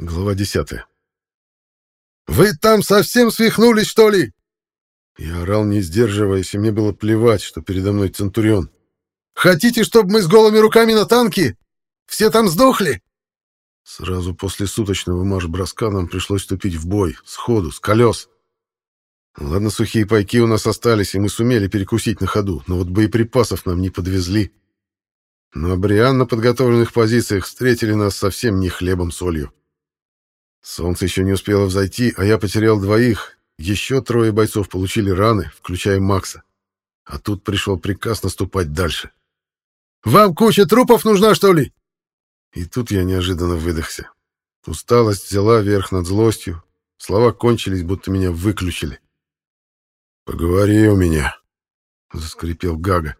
Глава 10. «Вы там совсем свихнулись, что ли?» Я орал, не сдерживаясь, и мне было плевать, что передо мной Центурион. «Хотите, чтобы мы с голыми руками на танке? Все там сдохли?» Сразу после суточного марш-броска нам пришлось вступить в бой, сходу, с колес. Ладно, сухие пайки у нас остались, и мы сумели перекусить на ходу, но вот боеприпасов нам не подвезли. Но Бриан на подготовленных позициях встретили нас совсем не хлебом-солью. Солнце еще не успело взойти, а я потерял двоих. Еще трое бойцов получили раны, включая Макса. А тут пришел приказ наступать дальше. «Вам куча трупов нужна, что ли?» И тут я неожиданно выдохся. Усталость взяла верх над злостью. Слова кончились, будто меня выключили. «Поговори у меня», — заскрипел Гага.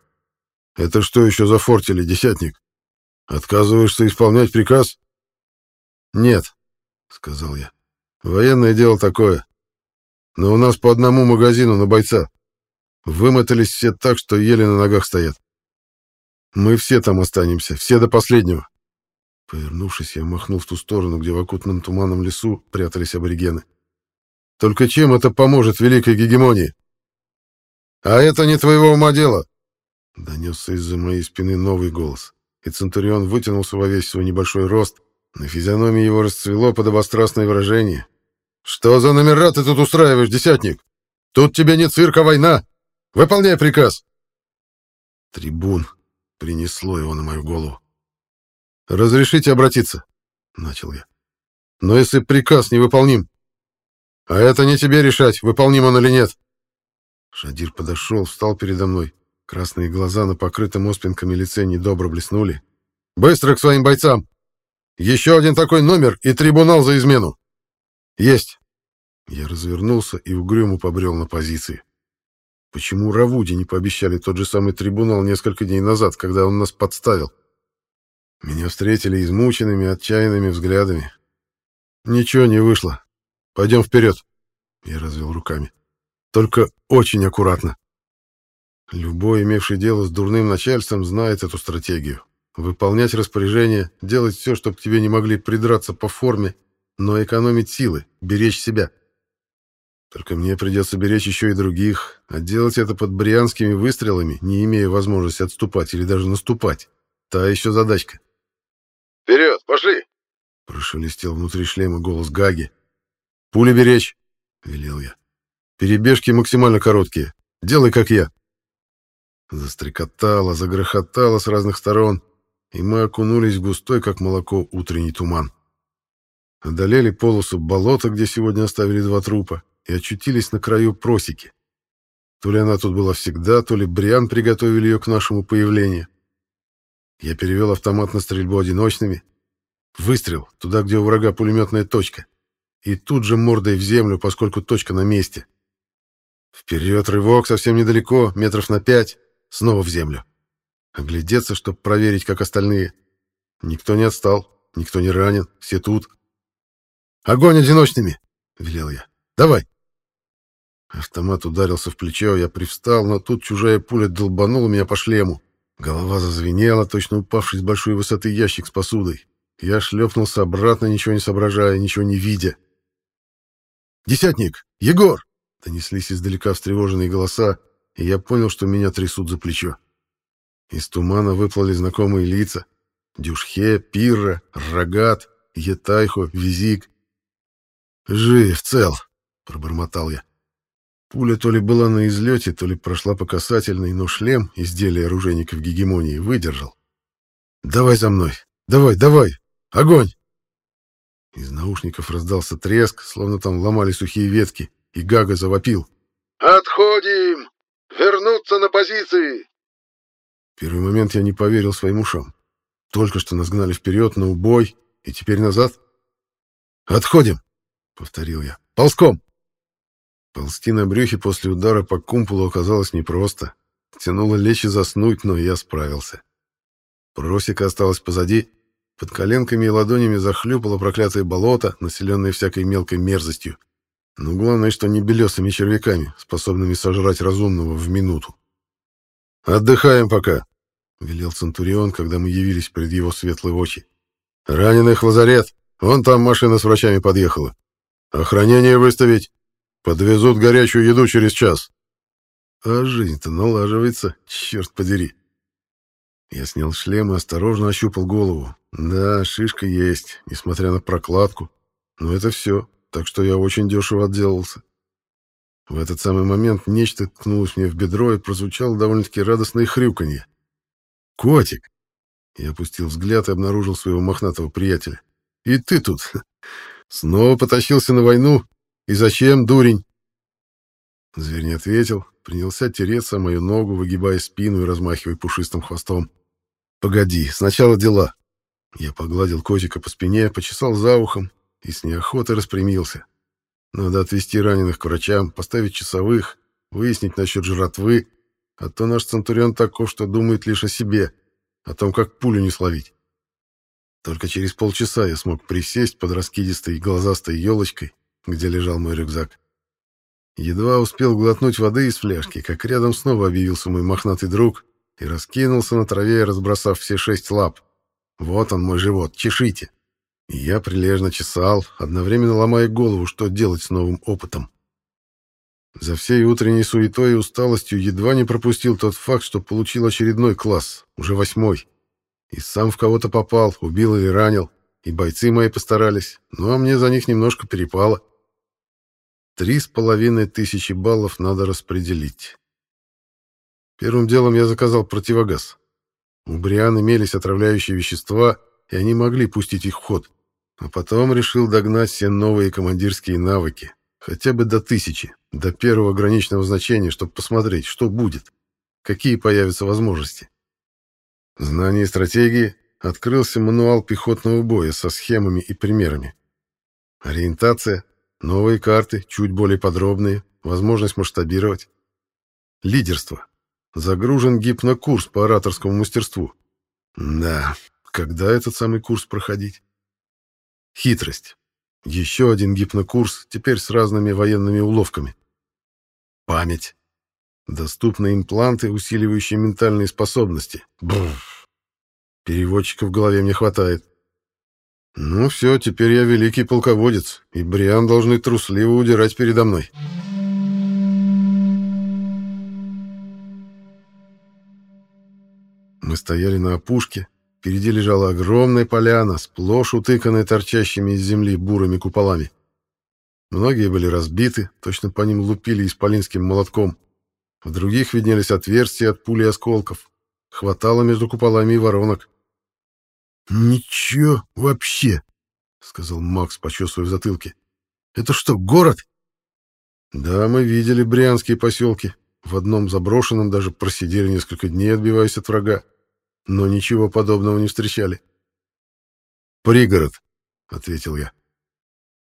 «Это что еще за фортили, десятник? Отказываешься исполнять приказ?» «Нет», — сказал я. «Военное дело такое. Но у нас по одному магазину на бойца. Вымотались все так, что еле на ногах стоят. Мы все там останемся, все до последнего». Повернувшись, я махнул в ту сторону, где в окутанном туманом лесу прятались аборигены. «Только чем это поможет великой гегемонии?» «А это не твоего ума дело!» Донесся из-за моей спины новый голос, и Центурион вытянулся во весь свой небольшой рост, на физиономии его расцвело подобострастное выражение. «Что за номера ты тут устраиваешь, десятник? Тут тебе не цирк, а война! Выполняй приказ!» Трибун. Принесло его на мою голову. «Разрешите обратиться?» — начал я. «Но если приказ невыполним, а это не тебе решать, выполним он или нет». Шадир подошел, встал передо мной. Красные глаза на покрытом оспинками лице недобро блеснули. «Быстро к своим бойцам! Еще один такой номер и трибунал за измену. Есть. Я развернулся и угрюмо побрел на позиции. Почему Равуди не пообещали тот же самый трибунал несколько дней назад, когда он нас подставил? Меня встретили измученными, отчаянными взглядами. Ничего не вышло. Пойдем вперед. Я развел руками. Только очень аккуратно. Любой, имевший дело с дурным начальством, знает эту стратегию. Выполнять распоряжения, делать все, чтобы к тебе не могли придраться по форме, но экономить силы, беречь себя. Только мне придется беречь еще и других, а делать это под брианскими выстрелами, не имея возможности отступать или даже наступать. Та еще задачка. «Вперед, пошли!» — прошелестел внутри шлема голос Гаги. «Пули беречь!» — велел я. «Перебежки максимально короткие. Делай, как я!» Застрекотало, загрохотало с разных сторон и мы окунулись в густой, как молоко, утренний туман. Одолели полосу болота, где сегодня оставили два трупа, и очутились на краю просеки. То ли она тут была всегда, то ли Бриан приготовили ее к нашему появлению. Я перевел автомат на стрельбу одиночными. Выстрел туда, где у врага пулеметная точка. И тут же мордой в землю, поскольку точка на месте. Вперед рывок совсем недалеко, метров на пять, снова в землю. Оглядеться, чтобы проверить, как остальные. Никто не отстал, никто не ранен, все тут. «Огонь одиночными!» — велел я. «Давай!» Автомат ударился в плечо, я привстал, но тут чужая пуля долбанула меня по шлему. Голова зазвенела, точно упавший с большой высоты ящик с посудой. Я шлепнулся обратно, ничего не соображая, ничего не видя. «Десятник! Егор!» — донеслись издалека встревоженные голоса, и я понял, что меня трясут за плечо. Из тумана выплыли знакомые лица. Дюшхе, Пирра, Рогат, Етайхо, Визик. «Жив, цел!» — пробормотал я. Пуля то ли была на излете, то ли прошла по касательной, но шлем, изделие оружейников гегемонии, выдержал. «Давай за мной! Давай, давай! Огонь!» Из наушников раздался треск, словно там ломали сухие ветки, и Гага завопил. «Отходим! Вернуться на позиции!» Первый момент я не поверил своим ушам. Только что нас гнали вперед на убой, и теперь назад. «Отходим!» — повторил я. «Ползком!» Ползти на брюхе после удара по кумполу оказалось непросто. Тянуло лечь и заснуть, но я справился. Просека осталась позади. Под коленками и ладонями захлюпало проклятое болото, населенное всякой мелкой мерзостью. Но главное, что не белесыми червяками, способными сожрать разумного в минуту. «Отдыхаем пока», — велел Центурион, когда мы явились перед его светлые очи. «Раненых в лазарет! Вон там машина с врачами подъехала. Охранение выставить. Подвезут горячую еду через час. А жизнь-то налаживается, черт подери. Я снял шлем и осторожно ощупал голову. Да, шишка есть, несмотря на прокладку. Но это все, так что я очень дешево отделался. В этот самый момент нечто ткнулось мне в бедро и прозвучало довольно-таки радостное хрюканье. «Котик!» Я опустил взгляд и обнаружил своего мохнатого приятеля. «И ты тут! Снова потащился на войну? И зачем, дурень?» Зверь не ответил, принялся тереться мою ногу, выгибая спину и размахивая пушистым хвостом. «Погоди, сначала дела». Я погладил котика по спине, почесал за ухом и с неохотой распрямился. Надо отвезти раненых к врачам, поставить часовых, выяснить насчет жратвы, а то наш Центурион таков, что думает лишь о себе, о том, как пулю не словить. Только через полчаса я смог присесть под раскидистой глазастой елочкой, где лежал мой рюкзак. Едва успел глотнуть воды из фляжки, как рядом снова объявился мой мохнатый друг и раскинулся на траве, разбросав все шесть лап. «Вот он, мой живот, чешите!» Я прилежно чесал, одновременно ломая голову, что делать с новым опытом. За всей утренней суетой и усталостью едва не пропустил тот факт, что получил очередной класс, уже восьмой. И сам в кого-то попал, убил или ранил, и бойцы мои постарались, ну а мне за них немножко перепало. Три с половиной тысячи баллов надо распределить. Первым делом я заказал противогаз. У Бриан имелись отравляющие вещества, и они могли пустить их в ход. А потом решил догнать все новые командирские навыки. Хотя бы до тысячи, до первого граничного значения, чтобы посмотреть, что будет, какие появятся возможности. Знание стратегии открылся мануал пехотного боя со схемами и примерами. Ориентация, новые карты, чуть более подробные, возможность масштабировать. Лидерство. Загружен гипнокурс по ораторскому мастерству. Да, когда этот самый курс проходить? Хитрость. Еще один гипнокурс, теперь с разными военными уловками. Память. Доступны импланты, усиливающие ментальные способности. Бррр. Переводчика в голове мне хватает. Ну все, теперь я великий полководец, и Бриан должны трусливо удирать передо мной. Мы стояли на опушке, Впереди лежала огромная поляна, сплошь утыканная торчащими из земли бурыми куполами. Многие были разбиты, точно по ним лупили исполинским молотком. В других виднелись отверстия от пули и осколков. Хватало между куполами и воронок. «Ничего вообще», — сказал Макс, почесывая в затылке. «Это что, город?» «Да, мы видели брянские поселки. В одном заброшенном даже просидели несколько дней, отбиваясь от врага но ничего подобного не встречали. «Пригород», — ответил я.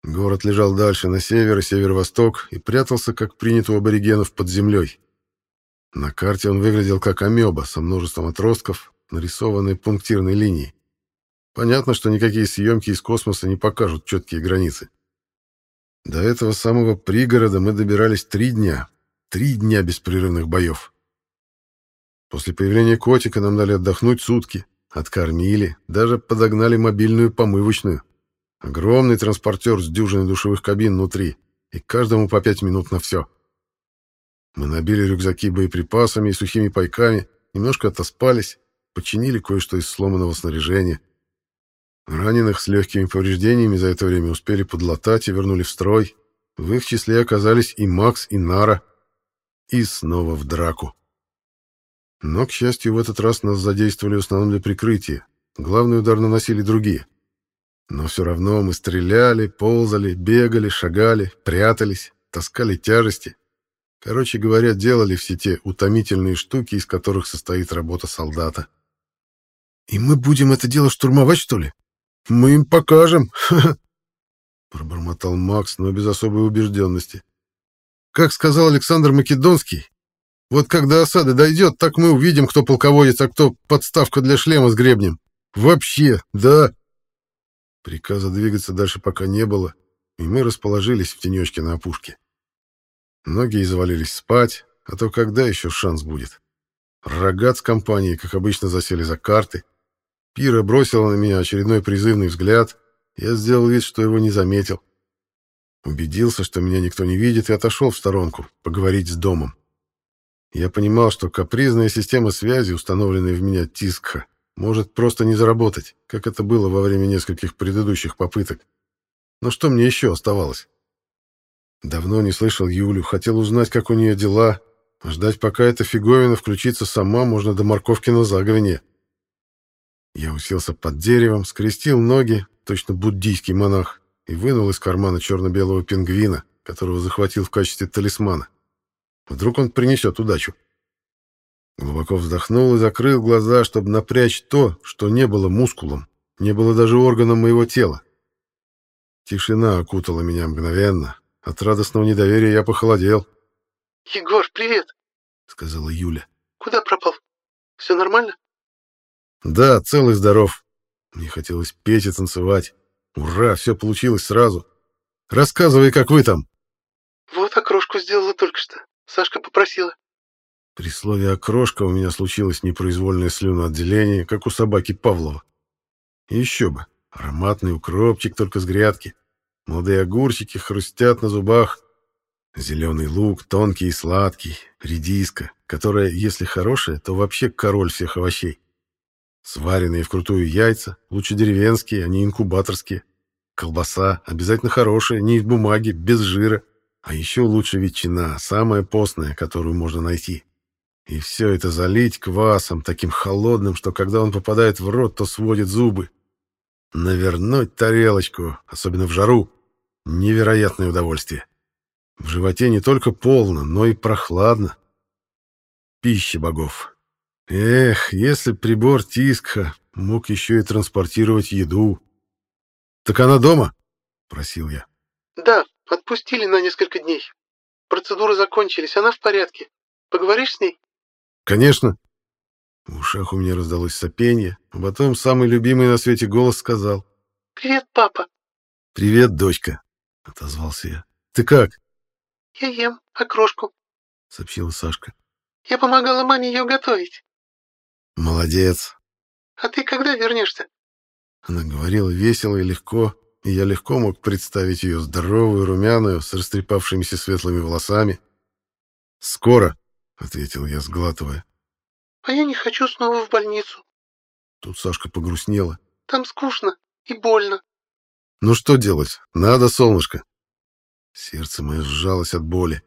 Город лежал дальше, на север и северо-восток, и прятался, как принято у аборигенов, под землей. На карте он выглядел как амеба со множеством отростков, нарисованной пунктирной линией. Понятно, что никакие съемки из космоса не покажут четкие границы. До этого самого пригорода мы добирались три дня. Три дня беспрерывных боев. После появления котика нам дали отдохнуть сутки, откормили, даже подогнали мобильную помывочную. Огромный транспортер с дюжиной душевых кабин внутри, и каждому по пять минут на все. Мы набили рюкзаки боеприпасами и сухими пайками, немножко отоспались, починили кое-что из сломанного снаряжения. Раненых с легкими повреждениями за это время успели подлатать и вернули в строй. В их числе оказались и Макс, и Нара. И снова в драку. Но, к счастью, в этот раз нас задействовали в основном для прикрытия. Главный удар наносили другие. Но все равно мы стреляли, ползали, бегали, шагали, прятались, таскали тяжести. Короче говоря, делали все те утомительные штуки, из которых состоит работа солдата. «И мы будем это дело штурмовать, что ли? Мы им покажем!» Пробормотал Макс, но без особой убежденности. Как сказал Александр Македонский, вот когда осада дойдет, так мы увидим, кто полководец, а кто подставка для шлема с гребнем. Вообще, да. Приказа двигаться дальше пока не было, и мы расположились в тенечке на опушке. Многие завалились спать, а то когда еще шанс будет? Рогат с компанией, как обычно, засели за карты. Пира бросила на меня очередной призывный взгляд, Я сделал вид, что его не заметил. Убедился, что меня никто не видит, и отошел в сторонку, поговорить с домом. Я понимал, что капризная система связи, установленная в меня Тискха, может просто не заработать, как это было во время нескольких предыдущих попыток. Но что мне еще оставалось? Давно не слышал Юлю, хотел узнать, как у нее дела, ждать, пока эта фиговина включится сама, можно до морковки на заговине. Я уселся под деревом, скрестил ноги, точно буддийский монах, и вынул из кармана черно-белого пингвина, которого захватил в качестве талисмана. Вдруг он принесет удачу. Глубоко вздохнул и закрыл глаза, чтобы напрячь то, что не было мускулом, не было даже органом моего тела. Тишина окутала меня мгновенно. От радостного недоверия я похолодел. «Егор, привет!» — сказала Юля. «Куда пропал? Все нормально?» «Да, целый здоров. Мне хотелось петь и танцевать. Ура, все получилось сразу. Рассказывай, как вы там. Вот окрошку сделала только что. Сашка попросила. При слове «окрошка» у меня случилось непроизвольное слюноотделение, как у собаки Павлова. И еще бы, ароматный укропчик только с грядки. Молодые огурчики хрустят на зубах. Зеленый лук, тонкий и сладкий, редиска, которая, если хорошая, то вообще король всех овощей. Сваренные вкрутую яйца, лучше деревенские, а не инкубаторские. Колбаса, обязательно хорошая, не из бумаги, без жира. А еще лучше ветчина, самая постная, которую можно найти. И все это залить квасом, таким холодным, что когда он попадает в рот, то сводит зубы. Навернуть тарелочку, особенно в жару, невероятное удовольствие. В животе не только полно, но и прохладно. Пища богов. Эх, если прибор Тискха мог еще и транспортировать еду. «Так она дома?» — просил я. «Да, отпустили на несколько дней. Процедуры закончились, она в порядке. Поговоришь с ней?» «Конечно». В ушах у меня раздалось сопенье, а потом самый любимый на свете голос сказал. «Привет, папа». «Привет, дочка», — отозвался я. «Ты как?» «Я ем окрошку», — сообщила Сашка. «Я помогала маме ее готовить». «Молодец». «А ты когда вернешься?» Она говорила весело и легко, и я легко мог представить ее здоровую, румяную, с растрепавшимися светлыми волосами. «Скоро», — ответил я, сглатывая. «А я не хочу снова в больницу». Тут Сашка погрустнела. «Там скучно и больно». «Ну что делать? Надо, солнышко». Сердце мое сжалось от боли.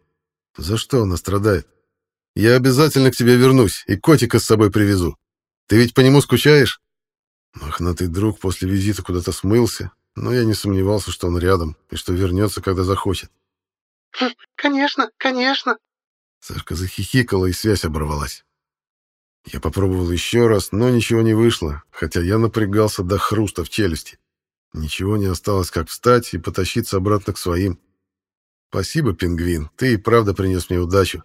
За что она страдает? Я обязательно к тебе вернусь и котика с собой привезу. Ты ведь по нему скучаешь?» Мохнатый друг после визита куда-то смылся, но я не сомневался, что он рядом и что вернется, когда захочет. Хм, «Конечно, конечно!» Сашка захихикала, и связь оборвалась. Я попробовал еще раз, но ничего не вышло, хотя я напрягался до хруста в челюсти. Ничего не осталось, как встать и потащиться обратно к своим. Спасибо, пингвин, ты и правда принес мне удачу.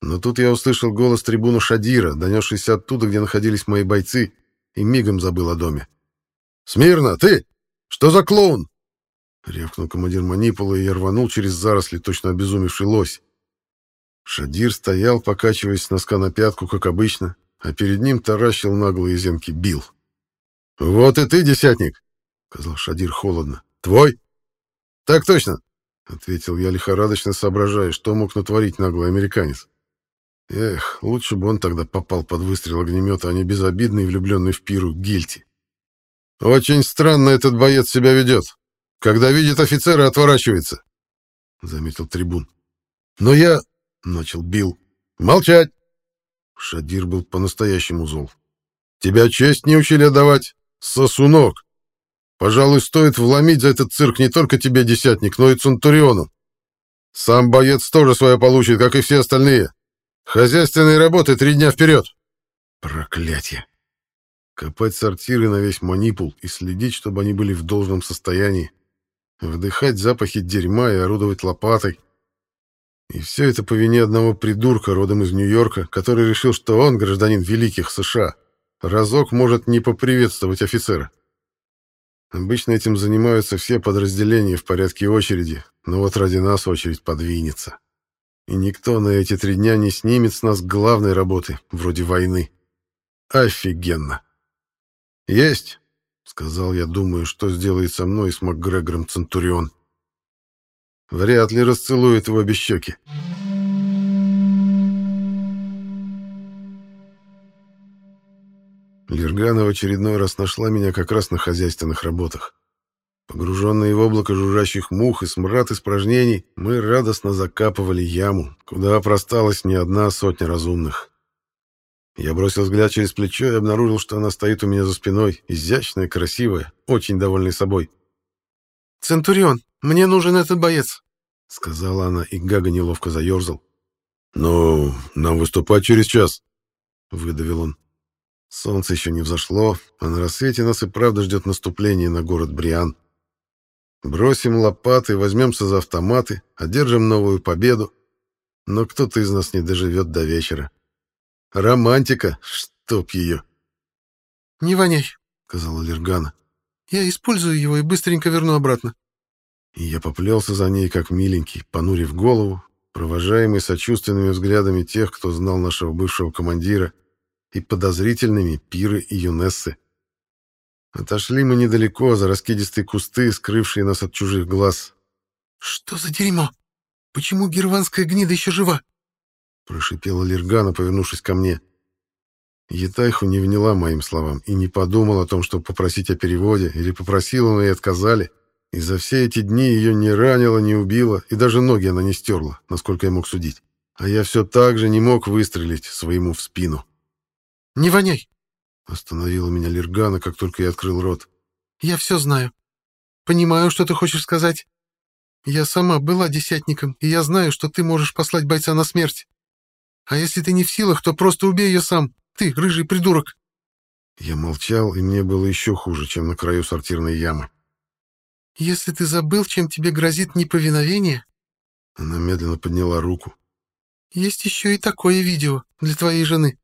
Но тут я услышал голос трибуна Шадира, донесшийся оттуда, где находились мои бойцы, и мигом забыл о доме. «Смирно, ты! Что за клоун?» Ревкнул командир манипула, и рванул через заросли, точно обезумевший лось. Шадир стоял, покачиваясь с носка на пятку, как обычно, а перед ним таращил наглые зенки Бил. «Вот и ты, десятник!» — сказал Шадир холодно. «Твой?» «Так точно!» — ответил я лихорадочно, соображая, что мог натворить наглый американец. Эх, лучше бы он тогда попал под выстрел огнемета, а не безобидный влюбленный в пиру Гильти. «Очень странно этот боец себя ведет. Когда видит офицера, отворачивается», — заметил трибун. «Но я...» — начал Билл. «Молчать!» Шадир был по-настоящему зол. «Тебя честь не учили отдавать, сосунок. Пожалуй, стоит вломить за этот цирк не только тебе, десятник, но и Центуриону. Сам боец тоже свое получит, как и все остальные. Хозяйственные работы три дня вперед. Проклятие. Копать сортиры на весь манипул и следить, чтобы они были в должном состоянии. Вдыхать запахи дерьма и орудовать лопатой. И все это по вине одного придурка родом из Нью-Йорка, который решил, что он, гражданин великих США, разок может не поприветствовать офицера. Обычно этим занимаются все подразделения в порядке очереди, но вот ради нас очередь подвинется. И никто на эти три дня не снимет с нас главной работы, вроде войны. Офигенно. Есть. — сказал я, думаю, что сделает со мной и с МакГрегором Центурион. Вряд ли расцелует его обе щеки. Лергана в очередной раз нашла меня как раз на хозяйственных работах. Погруженные в облако жужжащих мух и смрад испражнений, мы радостно закапывали яму, куда просталась не одна сотня разумных. Я бросил взгляд через плечо и обнаружил, что она стоит у меня за спиной, изящная, красивая, очень довольная собой. «Центурион, мне нужен этот боец», — сказала она, и Гага неловко заерзал. «Ну, нам выступать через час», — выдавил он. Солнце еще не взошло, а на рассвете нас и правда ждет наступление на город Бриан. Бросим лопаты, возьмемся за автоматы, одержим новую победу. Но кто-то из нас не доживет до вечера. Романтика, чтоб ее. «Не воняй», — сказала Лергана. «Я использую его и быстренько верну обратно». И я поплелся за ней, как миленький, понурив голову, провожаемый сочувственными взглядами тех, кто знал нашего бывшего командира, и подозрительными Пиры и Юнессы. Отошли мы недалеко, за раскидистые кусты, скрывшие нас от чужих глаз. «Что за дерьмо? Почему герванская гнида еще жива?» Прошипела Лергана, повернувшись ко мне. Етайху не вняла моим словам и не подумала о том, чтобы попросить о переводе, или попросила, но и отказали. И за все эти дни ее не ранило, не убило, и даже ноги она не стерла, насколько я мог судить. А я все так же не мог выстрелить своему в спину. «Не воняй!» Остановила меня Лергана, как только я открыл рот. «Я все знаю. Понимаю, что ты хочешь сказать. Я сама была десятником, и я знаю, что ты можешь послать бойца на смерть. А если ты не в силах, то просто убей ее сам. Ты, рыжий придурок!» Я молчал, и мне было еще хуже, чем на краю сортирной ямы. «Если ты забыл, чем тебе грозит неповиновение...» Она медленно подняла руку. «Есть еще и такое видео для твоей жены».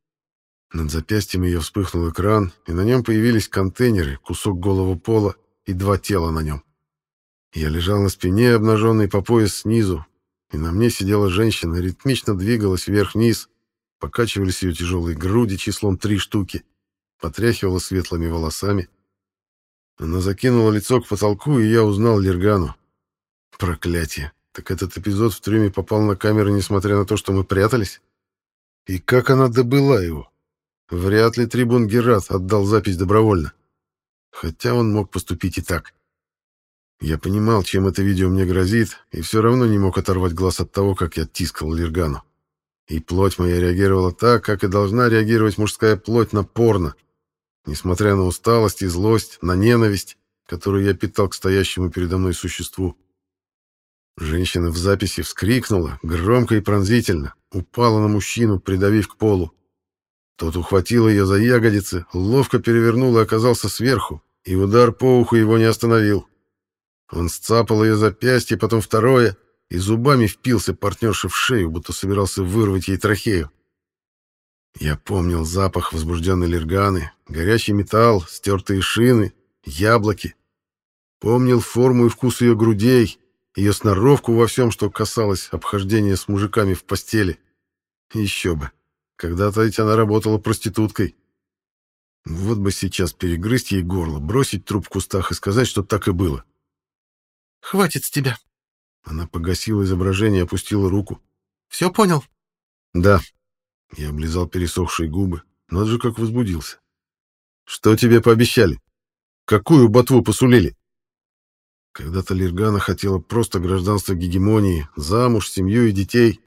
Над запястьем ее вспыхнул экран, и на нем появились контейнеры, кусок голого пола и два тела на нем. Я лежал на спине, обнаженный по пояс снизу, и на мне сидела женщина, ритмично двигалась вверх-вниз, покачивались ее тяжелые груди числом три штуки, потряхивала светлыми волосами. Она закинула лицо к потолку, и я узнал Лергану. Проклятие! Так этот эпизод в трюме попал на камеру, несмотря на то, что мы прятались? И как она добыла его? Вряд ли трибун Герат отдал запись добровольно. Хотя он мог поступить и так. Я понимал, чем это видео мне грозит, и все равно не мог оторвать глаз от того, как я тискал Лиргану. И плоть моя реагировала так, как и должна реагировать мужская плоть на порно. Несмотря на усталость и злость, на ненависть, которую я питал к стоящему передо мной существу. Женщина в записи вскрикнула, громко и пронзительно, упала на мужчину, придавив к полу. Тот ухватил ее за ягодицы, ловко перевернул и оказался сверху, и удар по уху его не остановил. Он сцапал ее запястье, потом второе, и зубами впился партнерши в шею, будто собирался вырвать ей трахею. Я помнил запах возбужденной лерганы, горячий металл, стертые шины, яблоки. Помнил форму и вкус ее грудей, ее сноровку во всем, что касалось обхождения с мужиками в постели. Еще бы. Когда-то ведь она работала проституткой. Вот бы сейчас перегрызть ей горло, бросить труп в кустах и сказать, что так и было. «Хватит с тебя!» Она погасила изображение и опустила руку. «Все понял?» «Да». Я облизал пересохшие губы. Надо же, как возбудился. «Что тебе пообещали? Какую ботву посулили?» Когда-то Лиргана хотела просто гражданство гегемонии, замуж, семью и детей.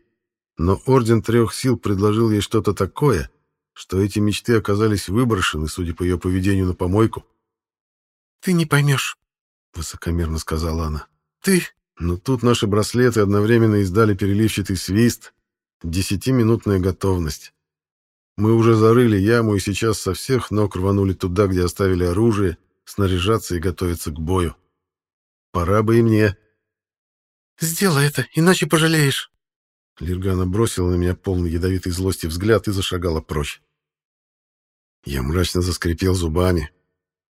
Но Орден Трех Сил предложил ей что-то такое, что эти мечты оказались выброшены, судя по ее поведению на помойку. «Ты не поймешь», — высокомерно сказала она. «Ты...» Но тут наши браслеты одновременно издали переливчатый свист, десятиминутная готовность. Мы уже зарыли яму и сейчас со всех ног рванули туда, где оставили оружие, снаряжаться и готовиться к бою. Пора бы и мне. «Сделай это, иначе пожалеешь». Лиргана бросила на меня полный ядовитой злости взгляд и зашагала прочь. Я мрачно заскрипел зубами.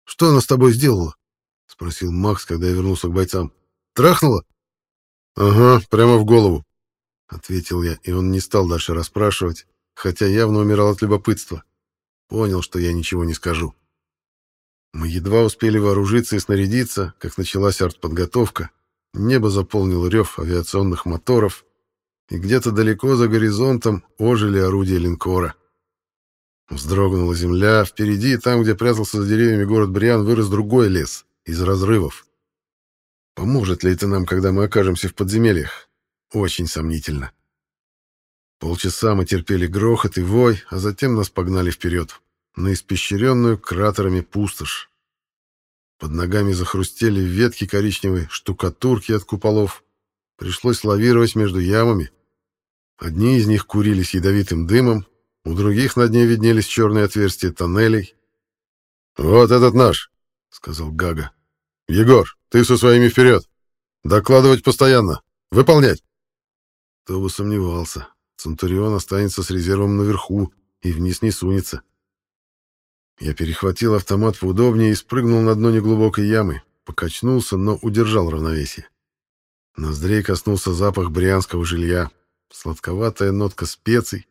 «Что она с тобой сделала?» — спросил Макс, когда я вернулся к бойцам. «Трахнула?» «Ага, прямо в голову», — ответил я, и он не стал дальше расспрашивать, хотя явно умирал от любопытства. Понял, что я ничего не скажу. Мы едва успели вооружиться и снарядиться, как началась артподготовка. Небо заполнил рев авиационных моторов, и где-то далеко за горизонтом ожили орудия линкора. Вздрогнула земля, впереди, там, где прятался за деревьями город Бриан, вырос другой лес из разрывов. Поможет ли это нам, когда мы окажемся в подземельях? Очень сомнительно. Полчаса мы терпели грохот и вой, а затем нас погнали вперед, на испещренную кратерами пустошь. Под ногами захрустели ветки коричневой штукатурки от куполов. Пришлось лавировать между ямами. Одни из них курились ядовитым дымом, у других на дне виднелись черные отверстия тоннелей. «Вот этот наш», — сказал Гага. «Егор, ты со своими вперед! Докладывать постоянно! Выполнять!» Кто бы сомневался, Центурион останется с резервом наверху и вниз не сунется. Я перехватил автомат поудобнее и спрыгнул на дно неглубокой ямы, покачнулся, но удержал равновесие. Ноздрей коснулся запах брянского жилья, сладковатая нотка специй,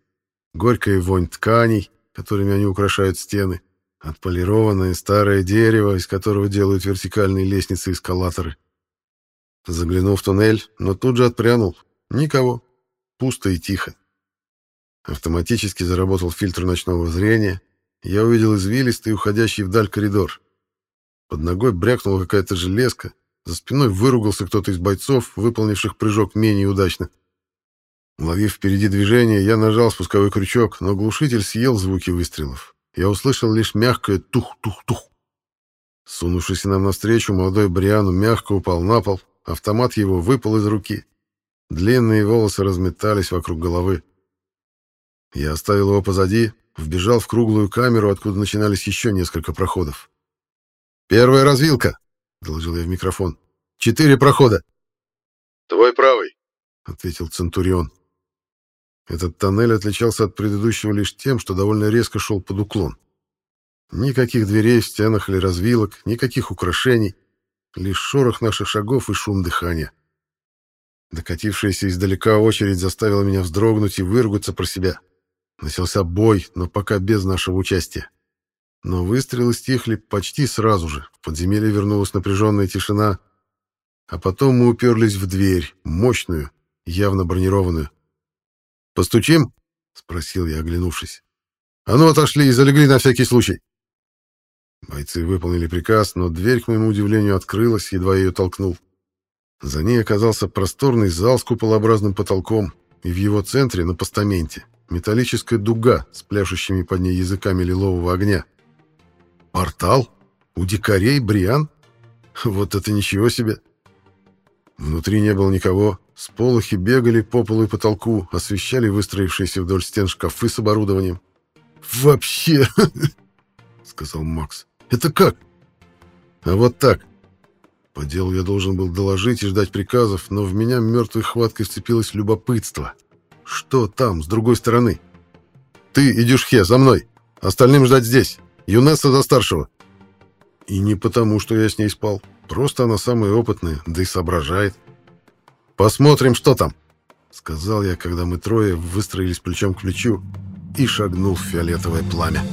горькая вонь тканей, которыми они украшают стены, отполированное старое дерево, из которого делают вертикальные лестницы-эскалаторы. Заглянул в туннель, но тут же отпрянул. Никого. Пусто и тихо. Автоматически заработал фильтр ночного зрения. Я увидел извилистый, уходящий вдаль коридор. Под ногой брякнула какая-то железка. За спиной выругался кто-то из бойцов, выполнивших прыжок менее удачно. Уловив впереди движение, я нажал спусковой крючок, но глушитель съел звуки выстрелов. Я услышал лишь мягкое тух-тух-тух. Сунувшийся нам навстречу, молодой Бриану мягко упал на пол, автомат его выпал из руки. Длинные волосы разметались вокруг головы. Я оставил его позади, вбежал в круглую камеру, откуда начинались еще несколько проходов. «Первая развилка!» — доложил я в микрофон. «Четыре прохода!» «Твой правый», — ответил Центурион. Этот тоннель отличался от предыдущего лишь тем, что довольно резко шел под уклон. Никаких дверей в стенах или развилок, никаких украшений, лишь шорох наших шагов и шум дыхания. Докатившаяся издалека очередь заставила меня вздрогнуть и выругаться про себя. Начался бой, но пока без нашего участия. Но выстрелы стихли почти сразу же. В подземелье вернулась напряженная тишина. А потом мы уперлись в дверь, мощную, явно бронированную. «Постучим?» — спросил я, оглянувшись. «А ну, отошли и залегли на всякий случай!» Бойцы выполнили приказ, но дверь, к моему удивлению, открылась, едва я ее толкнул. За ней оказался просторный зал с куполообразным потолком, и в его центре, на постаменте, металлическая дуга с пляшущими под ней языками лилового огня. «Портал? У дикарей Бриан? Вот это ничего себе!» Внутри не было никого, Сполохи бегали по полу и потолку, освещали выстроившиеся вдоль стен шкафы с оборудованием. «Вообще!» — сказал Макс. «Это как?» «А вот так. По делу я должен был доложить и ждать приказов, но в меня мертвой хваткой вцепилось любопытство. Что там, с другой стороны? Ты идешь хе, за мной. Остальным ждать здесь. Юнесса за старшего». И не потому, что я с ней спал. Просто она самая опытная, да и соображает. «Посмотрим, что там», — сказал я, когда мы трое выстроились плечом к плечу и шагнул в фиолетовое пламя.